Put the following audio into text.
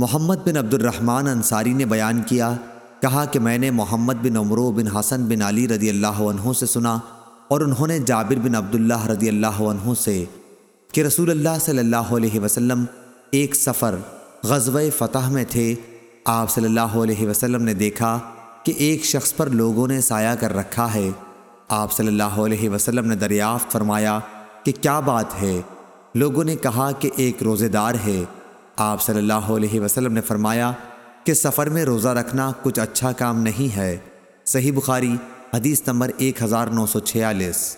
محمد بن عبد الرحمن انصاری نے بیان کیا، کہا کہ میں نے محمد بن عمرو بن حسن بن علی رضی اللہ عنہ سے سنا اور انہوں نے جابر بن عبداللہ رضی اللہ عنہ سے کہ رسول اللہ صلی اللہ علیہ وسلم ایک سفر غزوہ فتح میں تھے۔ آپ صلی اللہ علیہ وسلم نے دیکھا کہ ایک شخص پر لوگوں نے سایہ کر رکھا ہے۔ آپ صلی اللہ علیہ وسلم نے دریافت فرمایا کہ کیا بات ہے؟ لوگوں نے کہا کہ ایک روزے دار ہے۔ آپ صلی اللہ علیہ وسلم نے فرمایا کہ سفر میں روزہ رکھنا کچھ اچھا کام نہیں ہے۔ صحیح بخاری حدیث نمبر ایک ہزار نو سو چھیالیس۔